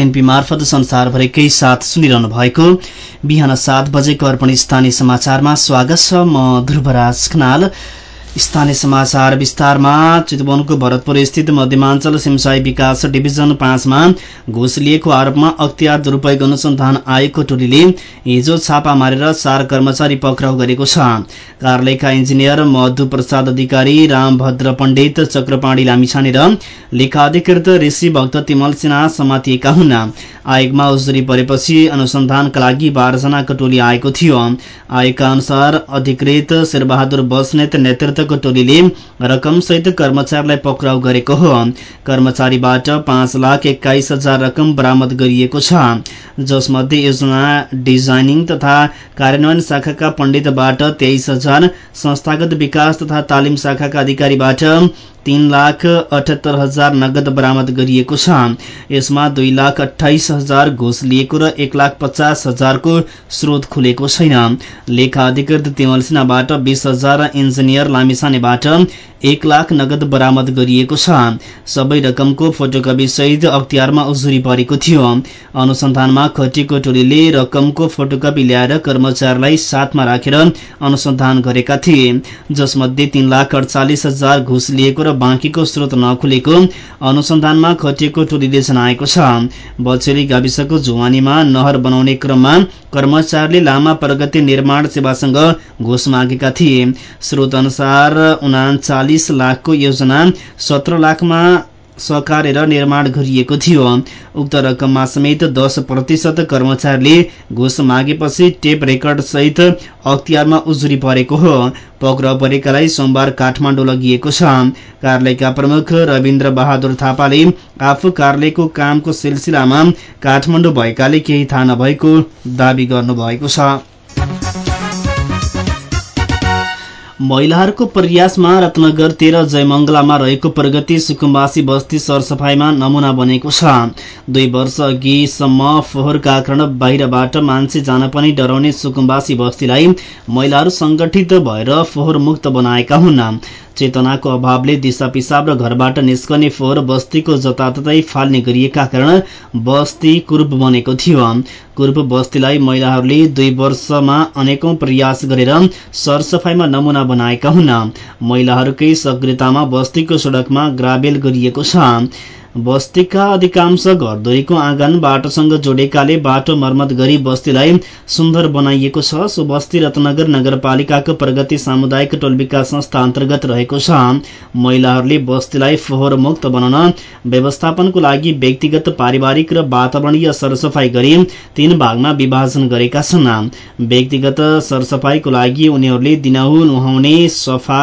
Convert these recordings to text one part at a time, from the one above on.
NP मार्फत संसारभरिकै साथ सुनिरहनु भएको बिहान सात बजेको अर्पण स्थानीय समाचारमा स्वागत छ म ध्रुवराज खनाल। स्थानीय समाचार विस्तारमा चितवनको भरतपुर स्थित मध्यमाञ्चल सिमसाई विकास डिभिजन पाँचमा घुस लिएको आरोपमा अख्तियार दुरूपयोग अनुसन्धान आयोगको टोलीले हिजो छापा मारेर चार कर्मचारी पक्राउ गरेको छ। कार्यालयका इन्जिनियर मधु प्रसाद अधिकारी रामभद्र पण्डित चक्रपाणी लामिछाने र लेखाधिकृत ऋषि भक्त तिमल सिन्हा समातिएका हुन्। आयोगमा उजुरी परेपछि अनुसन्धानका लागि बाह्रजनाको टोली आएको थियो। आयोगका अनुसार अधिकृत शेरबहादुर बस्नेत नेतृत्वको टोलीले रकमसहित कर्मचारीलाई पक्राउ गरेको हो। कर्मचारीबाट पाँच लाख एक्काइस हजार रकम बरामद गरिएको छ। जसमध्ये योजना डिजाइनिङ तथा कार्यान्वयन शाखाका पण्डितबाट तेइस हजार संस्थागत विकास तथा तालिम शाखाका अधिकारीबाट तीन लाख अठहत्तर हजार नगद बरामद गरिएको छ। यसमा दुई लाख अठाइस हजार घुस लिएको र एक लाख पचास हजारको स्रोत खुलेको छैन। लेखा अधिकृत तिमल सिन्हाबाट बीस हजार इन्जिनियर लामिसानेबाट एक लाख नगद बरामद गरिएको छ। सबै रकमको फोटोकपी सहित अख्तियारमा उजुरी परेको थियो। अनुसन्धानमा खटिएको टोलीले रकमको फोटोकपी ल्याएर कर्मचारीलाई साथमा राखेर अनुसन्धान गरेका थिए। जसमध्ये तीन लाख अडचालिस हजार घुस लिएको र बाँकीको स्रोत नखुलेको अनुसन्धानमा खटिएको टोलीले जनाएको छ। बछेली गाविसको जुवानीमा नहर बनाउने क्रममा कर्मचारीले लामा प्रगति निर्माण सेवासँग घुस मागेका थिए। स्रोत अनुसार उनाचालिस लाखको योजना सत्र लाखमा सकारेर निर्माण गरिएको थियो। उक्त रकममा समेत दस प्रतिशत कर्मचारीले घुस मागेपछि टेप रेकर्ड सहित अख्तियारमा उजुरी परेको हो। पक्राउ परेकालाई सोमबार काठमाडौँ लगिएको छ। कार्यालयका प्रमुख रविन्द्र बहादुर थापाले आफू कार्यालयको कामको सिलसिलामा काठमाडौँ भएकाले केही थाहा नभएको दावी गर्नुभएको छ। महिलाहरूको प्रयासमा रत्नगर तेह्र जयमंगलामा रहेको प्रगति सुकुम्बासी बस्ती सरसफाईमा नमूना बनेको छ। दुई वर्ष अघिसम्म फोहोरका कारण बाहिरबाट मान्छे जान पनि डराउने सुकुम्बासी बस्तीलाई महिलाहरू संगठित भएर फोहोर मुक्त बनाएका हुन्। चेतनाको अभावले दिशा पिसाब र घरबाट निस्कने फोहोर बस्तीको जताततै फाल्ने गरिएका कारण बस्ती कुरूप बनेको थियो। कुरूप बस्तीलाई महिलाहरूले दुई वर्षमा अनेकौं प्रयास गरेर सरसफाईमा नमूना बनाएका हुन्। महिलाहरूकै सक्रियतामा बस्तीको सड़कमा ग्राबेल गरिएको छ। बस्तीका अधिकांश घरधुरीको आँगन बाटोसँग जोडेकाले बाटो मर्मत गरी बस्तीलाई सुन्दर बनाइएको छ। सो बस्ती रत्नगर नगरपालिकाको प्रगति सामुदायिक टोल विकास संस्था अन्तर्गत रहेको छ। महिलाहरूले बस्तीलाई फोहोर मुक्त बनाउन व्यवस्थापनको लागि व्यक्तिगत पारिवारिक र वातावरणीय सरसफाई गरी तीन भागमा विभाजन गरेका छन्। व्यक्तिगत सरसफाईको लागि उनीहरूले दिनहु नुहाउने सफा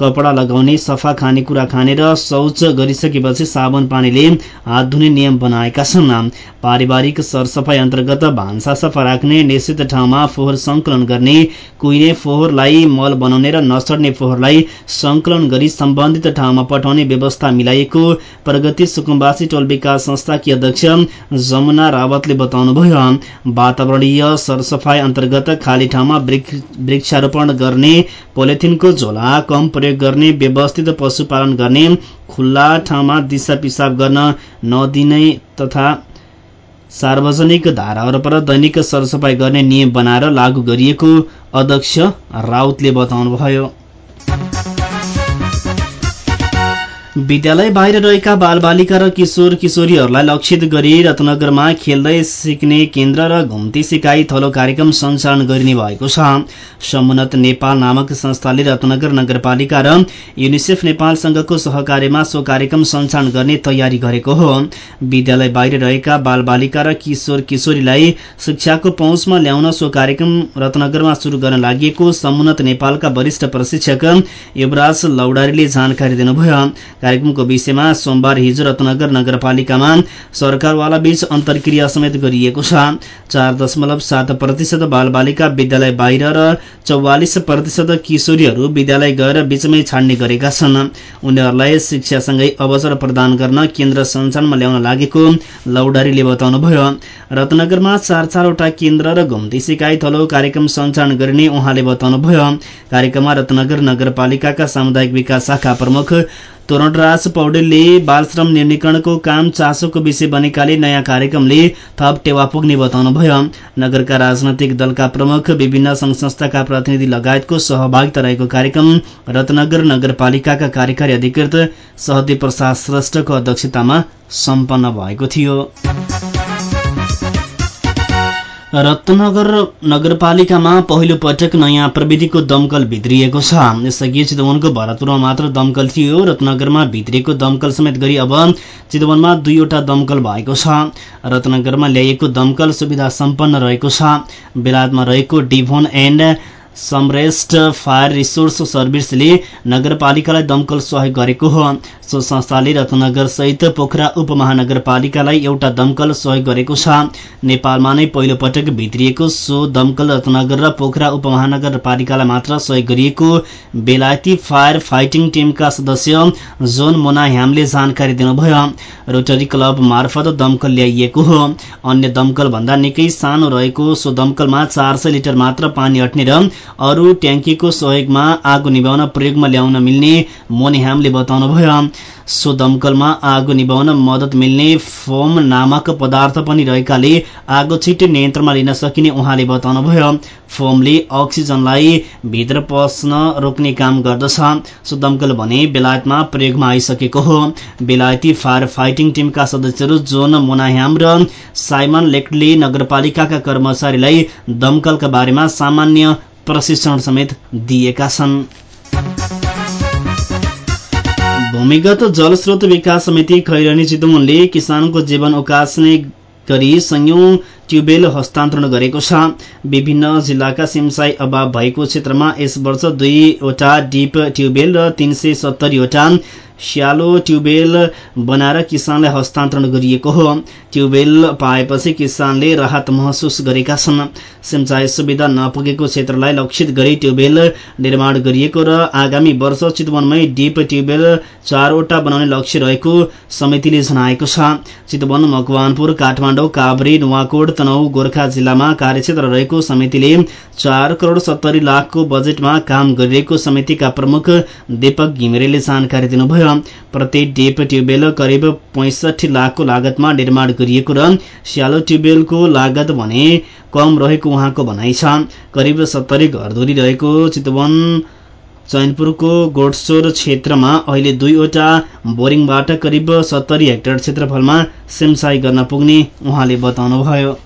कपडा लगाउने सफा खानेकुरा खाने र शौच गरिसकेपछि साबुन पानीले हात धुने नियम बनाएका छन्। पारिवारिक सरसफाई अन्तर्गत भान्सा सफा राख्ने निश्चित ठाउँमा फोहोर संकलन गर्ने कुहिने फोहोरलाई मल बनाउने र नसड्ने फोहोरलाई संकलन गरी सम्बन्धित ठाउँमा पठाउने व्यवस्था मिलाइएको प्रगति सुकुम्बासी टोल विकास संस्थाकी अध्यक्ष जमुना रावतले बताउनुभयो। वातावरणीय सरसफाई अन्तर्गत खाली ठाउँमा वृक्षारोपण गर्ने पोलिथिनको झोला कम प्रयोग गर्ने व्यवस्थित पशुपालन गर्ने खुल्ला ठाउँमा दिशा पिसाब गर्न नदिने तथा सार्वजनिक धाराहरू पर दैनिक सरसफाई गर्ने नियम बनाएर लागू गरिएको अध्यक्ष राउतले बताउनुभयो। विद्यालय बाहिर रहेका बालबालिका र किशोर किशोरीहरूलाई लक्षित गरी रत्नगरमा खेल्दै सिक्ने केन्द्र र घुम्ती सिकाई थलो कार्यक्रम सञ्चालन गरिने भएको छ। समुन्नत नेपाल नामक संस्थाले रत्नगर नगरपालिका र युनिसेफ नेपालसँगको सहकार्यमा सो कार्यक्रम सञ्चालन गर्ने तयारी गरेको हो। विद्यालय बाहिर रहेका बालबालिका र किशोर किशोरीलाई शिक्षाको पहुँचमा ल्याउन सो कार्यक्रम रत्नगरमा शुरू गर्न लागि समुन्नत नेपालका वरिष्ठ प्रशिक्षक युवराज लौडारीले जानकारी दिनुभयो। कार्यक्रमको विषयमा सोमबार हिजो रत्नगर नगरपालिकामा सरकारवाला बीच अन्तर्क्रिया समेत गरिएको छ। चार दशमलव सात प्रतिशत बालबालिका विद्यालय बाहिर र चौवालिस प्रतिशत किशोरीहरू विद्यालय गएर बीचमै छाड्ने गरेका छन्। उनीहरूलाई शिक्षासँगै अवसर प्रदान गर्न केन्द्र सञ्चालनमा ल्याउन लागेको लौडारीले बताउनुभयो। रत्नगरमा चार चारवटा केन्द्र र घुम्ती सिकाई थलो कार्यक्रम सञ्चालन गरिने उहाँले बताउनुभयो। कार्यक्रममा रत्नगर नगरपालिकाका सामुदायिक विकास शाखा प्रमुख तोरणराज पौडेलले बालश्रम निर्णीकरणको काम चासोको विषय बनेकाले। नयाँ कार्यक्रमले थप टेवा पुग्ने बताउनुभयो नगरका राजनैतिक दलका प्रमुख विभिन्न संघ संस्थाका प्रतिनिधि लगायतको सहभागिता रहेको कार्यक्रम रत्नगर नगरपालिकाका कार्यकारी अधिकृत सहदेव प्रसाद श्रेष्ठको अध्यक्षतामा सम्पन्न भएको थियो। रत्नगर नगरपालिकामा पहिलो पटक नयाँ प्रविधिको दमकल भित्रिएको छ। यसअघि चितवनको भरतपुरमा मात्र दमकल थियो। रत्नगरमा भित्रिएको दमकल समेत गरी अब चितवनमा दुईवटा दमकल भएको छ। रत्नगरमा ल्याइएको दमकल सुविधा सम्पन्न रहेको छ। बेलायतमा रहेको Devon and Somerset fire resource सर्भिसले नगरपालिकालाई दमकल सहयोग गरेको हो। सो संस्थाले रत्नगर सहित पोखरा उपमहानगरपालिकालाई एउटा दमकल सहयोग गरेको छ। नेपालमा नै पहिलो पटक भित्रिएको सो दमकल रत्नगर र पोखरा उपमहानगरपालिकालाई मात्र सहयोग गरिएको बेलायती फायर फाइटिङ टिमका सदस्य जोन मोना ह्यामले जानकारी दिनुभयो। रोटरी क्लब मार्फत दमकल ल्याइएको हो। अन्य दमकल भन्दा निकै सानो रहेको सो दमकलमा चार लिटर मात्र पानी अट्ने र अरू ट्याङ्कीको सहयोगमा आगो निभाउन प्रयोगमा ल्याउन मिल्ने मोनिहामले बताउनुभयो। सो दमकलमा आगो निभाउन मद्दत मिल्ने फोम नामक पदार्थ पनि रहेकाले आगो छिट्टै नियन्त्रणमा लिन सकिने उहाँले बताउनुभयो। फोमले अक्सिजनलाई भित्र पस्न रोक्ने काम गर्दछ। सो दमकल भने बेलायतमा प्रयोगमा आइसकेको हो। बेलायती फायर फाइटिङ टिमका सदस्यहरू जोन मोनाह्याम र साइमन लेक्टले नगरपालिकाका कर्मचारीलाई दमकलका बारेमा सामान्य प्रशिक्षण समेत दिएका छन्। भूमिगत जलस्रोत विकास समिति खैरनी चितवनले किसानको जीवन उकास्ने गरी संयौं ट्युबेल हस्तान्तरण गरेको छ। विभिन्न जिल्लाका सिमसाई अभाव भएको क्षेत्रमा यस वर्ष दुईवटा डिप ट्युबेल र तीन सय सत्तरीवटा स्यालो ट्युबेल बनाएर किसानलाई हस्तान्तरण गरिएको हो। ट्युबेल पाएपछि किसानले राहत महसुस गरेका छन्। सिंचाई सुविधा नपुगेको क्षेत्रलाई लक्षित गरी ट्युबेल निर्माण गरिएको र आगामी वर्ष चितवनमै डिप ट्युबेल चारवटा बनाउने लक्ष्य रहेको समितिले जनाएको छ। चितवन मकवानपुर काठमाडौँ काभ्रे नुवाकोट तनहु गोर्खा जिल्लामा कार्यक्षेत्र रहेको समितिले चार करोड़ सत्तरी लाखको बजेटमा काम गरिरहेको समितिका प्रमुख दीपक घिमिरेले जानकारी दिनुभयो। प्रति डिप ट्युबेल करिब पैंसठी लाखको लागतमा निर्माण गरिएको र स्यालो ट्युबेलको लागत भने कम रहेको उहाँको भनाइ छ। करिब सत्तरी घरधुरी रहेको चितवन चैनपुरको गोडसोर क्षेत्रमा अहिले दुईवटा बोरिङबाट करिब सत्तरी हेक्टर क्षेत्रफलमा सिमसाई गर्न पुग्ने उहाँले बताउनुभयो।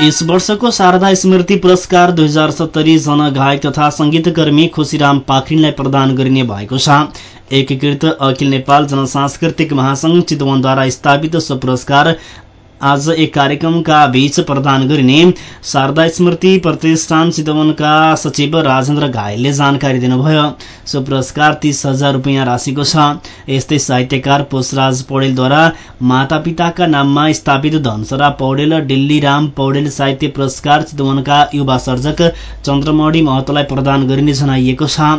यस वर्षको शारदा स्मृति पुरस्कार दुई हजार सत्तरी जनगायक तथा संगीतकर्मी खुशीराम पाखरिनलाई प्रदान गरिने भएको छ। एकीकृत अखिल नेपाल जनसांस्कृतिक महासंघ चितवनद्वारा स्थापित सो पुरस्कार आज एक कार्यक्रमका बीच प्रदान गरिने शारदा स्मृति प्रतिष्ठान चितवनका सचिव राजेन्द्र घायलले जानकारी दिनुभयो। सो पुरस्कार तीस हजार रुपियाँ राशिको छ। यस्तै साहित्यकार पोषराज पौडेलद्वारा मातापिताका नाममा स्थापित धनसरा पौडेल डिल्लीराम पौडेल साहित्य पुरस्कार चितवनका युवा सर्जक चन्द्रमणि महतोलाई प्रदान गरिने जनाइएको छ।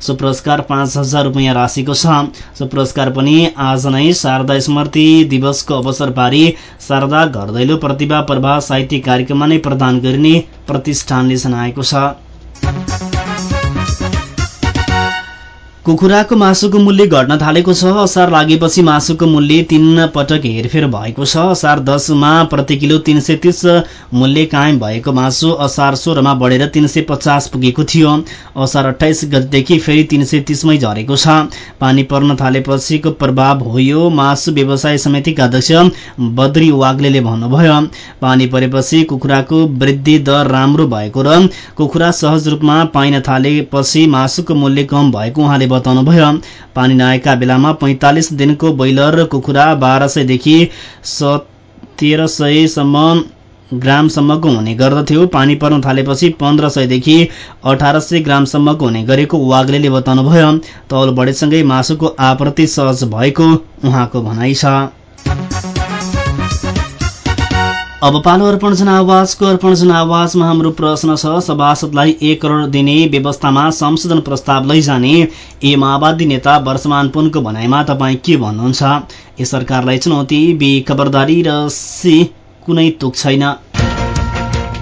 सो पुरस्कार पाँच हजार रुपियाँ राशिको छ। सो पुरस्कार पनि आज नै शारदा स्मृति दिवसको अवसर पारी घरदैलो प्रतिभा प्रभाव साहित्य कार्यक्रममा नै प्रदान गरिने प्रतिष्ठानले जनाएको छ। कुखुराको मासुको मूल्य घट्न थालेको छ। असार लागेपछि मासुको मूल्य तीन पटक हेरफेर भएको छ। असार दसमा प्रति किलो तीन सय तीस मूल्य कायम भएको मासु असार सोह्रमा बढेर तीन सय पचास पुगेको थियो। असार अठाइस गतिदेखि फेरि तीन सय तीसमै झरेको छ। पानी पर्न थालेपछिको प्रभाव हो यो। मासु व्यवसाय समितिका अध्यक्ष बद्री वाग्ले भन्नुभयो पानी परेपछि कुखुराको वृद्धि दर राम्रो भएको र कुखुरा सहज रूपमा पाइन थालेपछि मासुको मूल्य कम भएको उहाँले बताउनुभयो। पानी नआएका बेलामा पैंतालिस दिनको बैलर कुखुरा बाह्र सयदेखि तेह्र सयसम्म ग्रामसम्मको हुने गर्दथ्यो। पानी पर्न थालेपछि पन्ध्र सयदेखि अठार सय ग्रामसम्मको हुने गरेको वाग्ले बताउनुभयो। तौल बढेसँगै मासुको आपूर्ति सहज भएको उहाँको भनाइ छ। अब पालो अर्पण जनावाजको अर्पण जनावाजमा हाम्रो प्रश्न छ सभासदलाई एक करोड दिने व्यवस्थामा संशोधन प्रस्ताव लैजाने ए माओवादी नेता वर्षमान पुनको भनाइमा तपाईँ के भन्नुहुन्छ? ए सरकारलाई चुनौती बी खबरदारी र सी कुनै तुक छैन।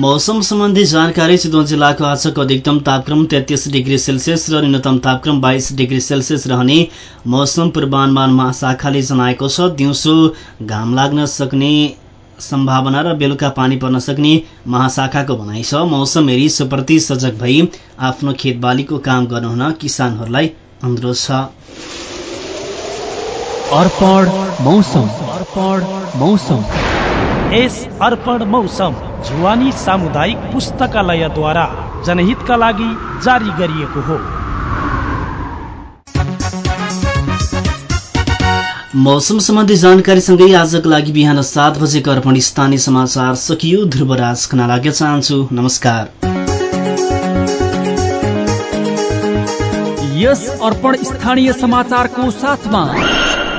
मौसम सम्बन्धी जानकारी चितवन जिल्लाको आजको अधिकतम तापक्रम तेत्तिस डिग्री सेल्सियस र न्यूनतम तापक्रम बाइस डिग्री सेल्सियस रहने मौसम पूर्वानुमान महाशाखाले जनाएको छ। दिउँसो घाम लाग्न सक्ने सम्भावना र बेलुका पानी पर्न सक्ने महाशाखाको भनाइ छ। मौसम हेरी सुप्रति सजग भई आफ्नो खेतबालीको काम गर्नुहुन किसानहरूलाई अनुरोध छ। अर्पण मौसम। अर्पण मौसम। यस अर्पण मौसम। जुवानी सामुदायिक पुस्तकालयद्वारा जनहितका लागि जारी गरिएको हो। मौसम सम्बन्धी जानकारीसँगै आजको लागि बिहान सात बजेको अर्पण स्थानीय समाचार सकियो। ध्रुवराज खना लाग्न चाहन्छु। नमस्कार। यस अर्पण स्थानीय समाचारको साथमा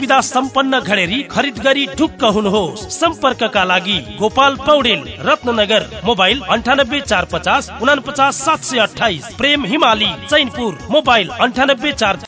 सुविधा सम्पन्न घडेरी खरिद गरी ढुक्क हुनुहोस्। सम्पर्कका लागि गोपाल पौडेल रत्नगर मोबाइल अन्ठानब्बे चार पचास उना पचास सात सय अठाइस प्रेम हिमाली चैनपुर मोबाइल अन्ठानब्बे चार